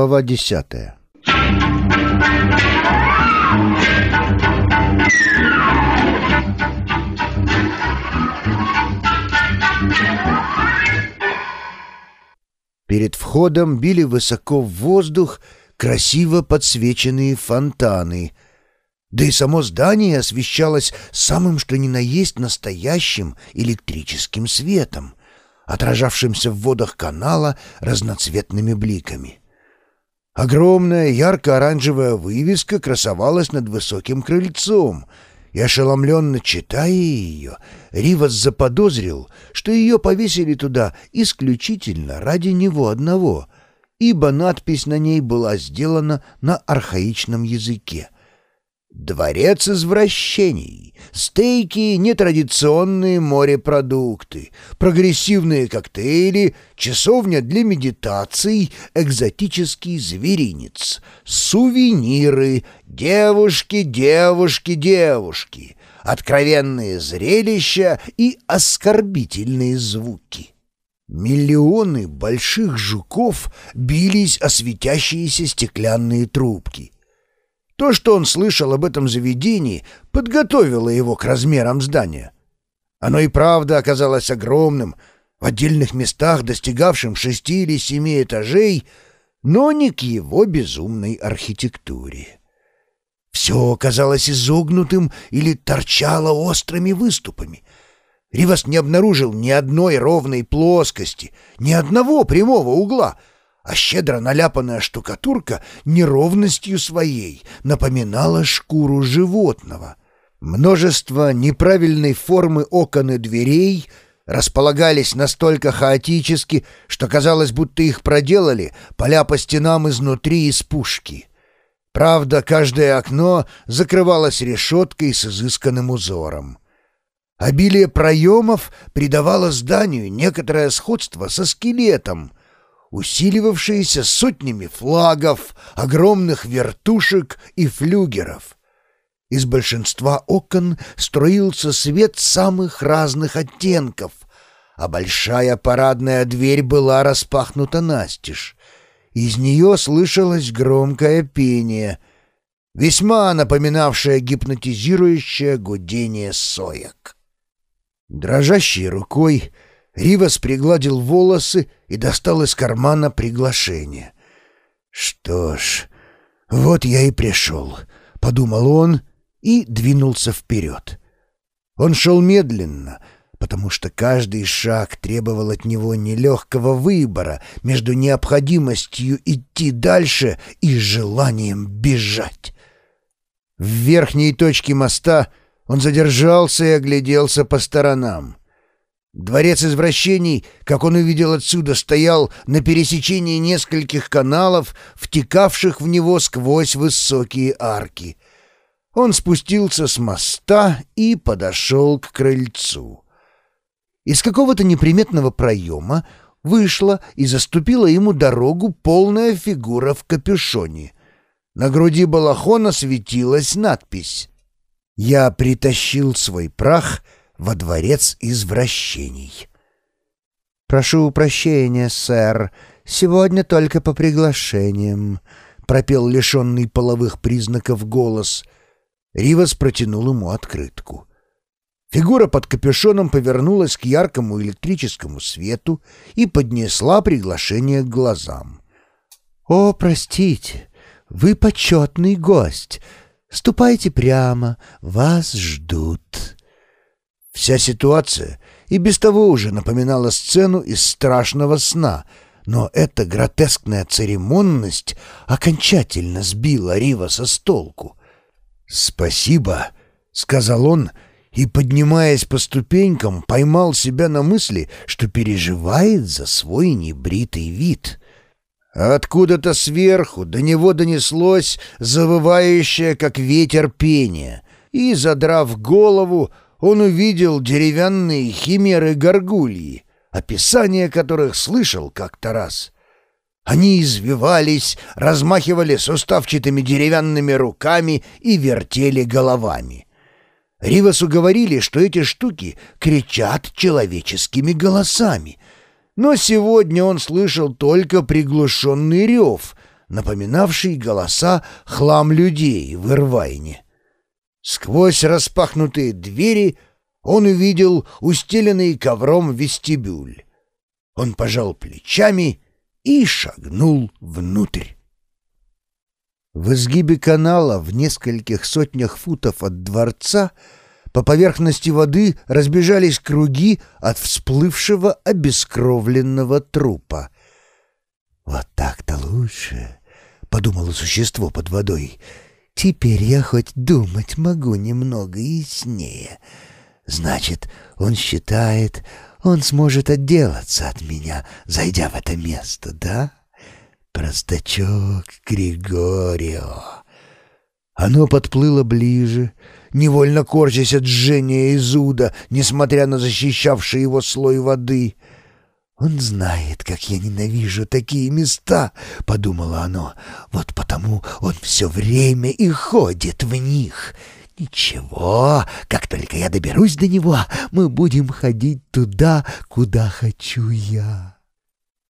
Глава десятая Перед входом били высоко в воздух красиво подсвеченные фонтаны. Да и само здание освещалось самым что ни на есть настоящим электрическим светом, отражавшимся в водах канала разноцветными бликами. Огромная ярко-оранжевая вывеска красовалась над высоким крыльцом, и, ошеломленно читая ее, Ривас заподозрил, что ее повесили туда исключительно ради него одного, ибо надпись на ней была сделана на архаичном языке — Дворец извращений, стейки, нетрадиционные морепродукты, прогрессивные коктейли, часовня для медитаций, экзотический зверинец, сувениры, девушки, девушки, девушки, откровенные зрелища и оскорбительные звуки. Миллионы больших жуков бились о светящиеся стеклянные трубки — то, что он слышал об этом заведении, подготовило его к размерам здания. Оно и правда оказалось огромным, в отдельных местах достигавшим шести или семи этажей, но не к его безумной архитектуре. Все казалось изогнутым или торчало острыми выступами. Ривас не обнаружил ни одной ровной плоскости, ни одного прямого угла — а щедро наляпанная штукатурка неровностью своей напоминала шкуру животного. Множество неправильной формы окон и дверей располагались настолько хаотически, что казалось, будто их проделали, поля по стенам изнутри из пушки. Правда, каждое окно закрывалось решеткой с изысканным узором. Обилие проемов придавало зданию некоторое сходство со скелетом — усиливавшиеся сотнями флагов, огромных вертушек и флюгеров. Из большинства окон струился свет самых разных оттенков, а большая парадная дверь была распахнута настежь. Из нее слышалось громкое пение, весьма напоминавшее гипнотизирующее гудение соек. Дрожащей рукой Ривас пригладил волосы и достал из кармана приглашение. «Что ж, вот я и пришел», — подумал он и двинулся вперед. Он шел медленно, потому что каждый шаг требовал от него нелегкого выбора между необходимостью идти дальше и желанием бежать. В верхней точке моста он задержался и огляделся по сторонам. Дворец извращений, как он увидел отсюда, стоял на пересечении нескольких каналов, втекавших в него сквозь высокие арки. Он спустился с моста и подошел к крыльцу. Из какого-то неприметного проема вышла и заступила ему дорогу полная фигура в капюшоне. На груди балахона светилась надпись «Я притащил свой прах», во дворец извращений. «Прошу прощения, сэр, сегодня только по приглашениям», — пропел лишенный половых признаков голос. Ривас протянул ему открытку. Фигура под капюшоном повернулась к яркому электрическому свету и поднесла приглашение к глазам. «О, простите, вы почетный гость. Ступайте прямо, вас ждут». Вся ситуация и без того уже напоминала сцену из страшного сна, но эта гротескная церемонность окончательно сбила Риваса с толку. «Спасибо», — сказал он, и, поднимаясь по ступенькам, поймал себя на мысли, что переживает за свой небритый вид. Откуда-то сверху до него донеслось завывающее, как ветер, пение, и, задрав голову, он увидел деревянные химеры-горгульи, описание которых слышал как-то раз. Они извивались, размахивали суставчатыми деревянными руками и вертели головами. Ривасу говорили, что эти штуки кричат человеческими голосами, но сегодня он слышал только приглушенный рев, напоминавший голоса хлам людей в Ирвайне. Сквозь распахнутые двери он увидел устеленный ковром вестибюль. Он пожал плечами и шагнул внутрь. В изгибе канала в нескольких сотнях футов от дворца по поверхности воды разбежались круги от всплывшего обескровленного трупа. «Вот так-то лучше», — подумало существо под водой. «Теперь я хоть думать могу немного яснее. Значит, он считает, он сможет отделаться от меня, зайдя в это место, да?» Простачок Григорио. Оно подплыло ближе, невольно корчась от жжения и зуда, несмотря на защищавший его слой воды. «Он знает, как я ненавижу такие места», — подумало оно. «Вот потому все время и ходит в них». «Ничего, как только я доберусь до него, мы будем ходить туда, куда хочу я».